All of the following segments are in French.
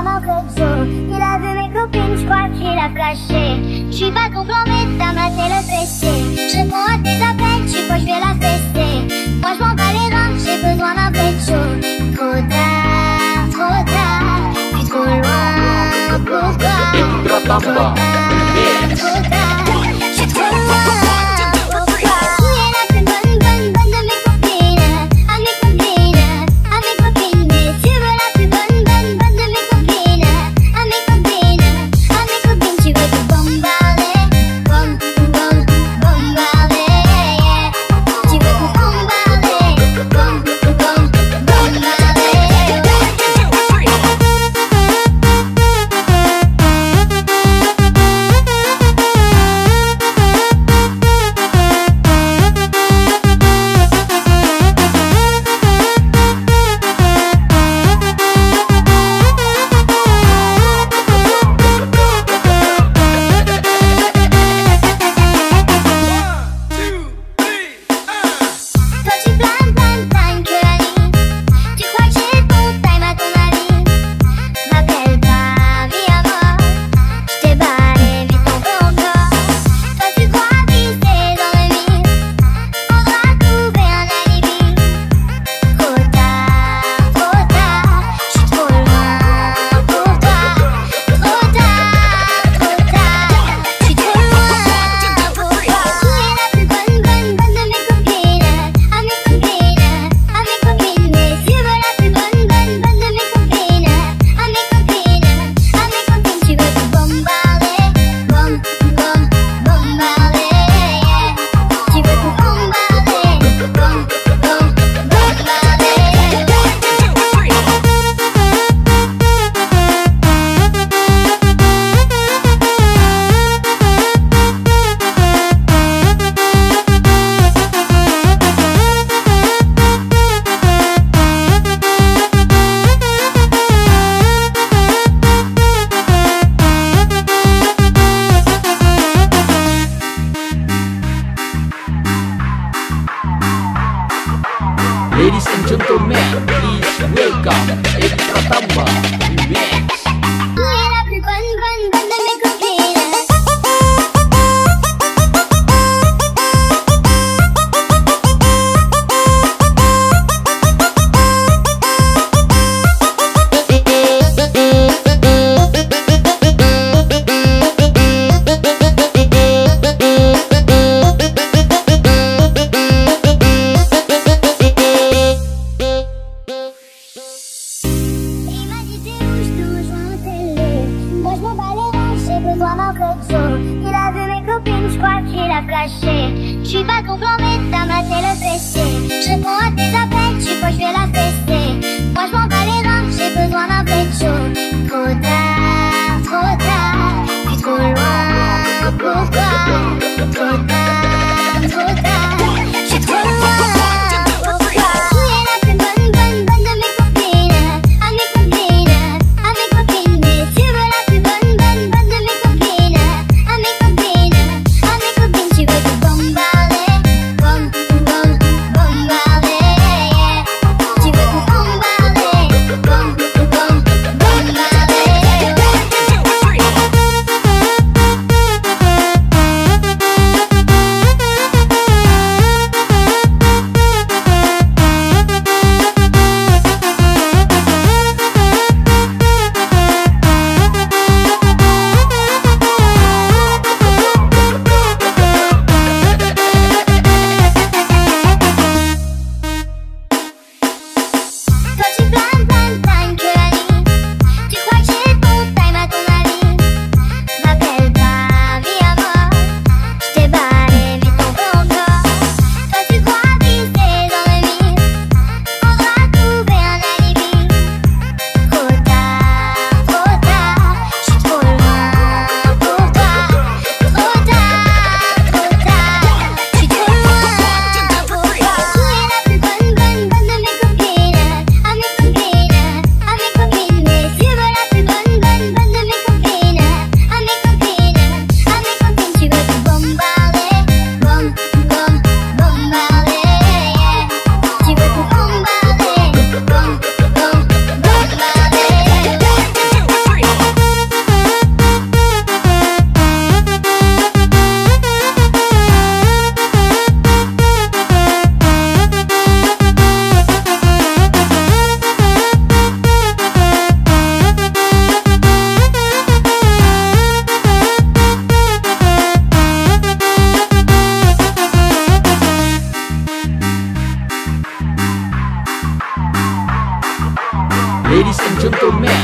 Il a vu mes copines, je crois qu'il a flashé Je suis pas ton plan mais t'as maté le PC Je réponds à tes appels, tu crois je vais la fester Moi je m'en bats les reins, j'ai besoin d'un jour Trop tard, trop tard, puis trop loin pour toi Trop tard, Ladies and gentlemen, please welcome Edi Pratamba Remix Il a vu mes copines, je crois qu'il a flashé. Je suis pas confirmé, ça m'a fait le péché. Je prends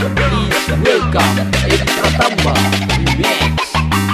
Please Welcome, it's Pratamba Remix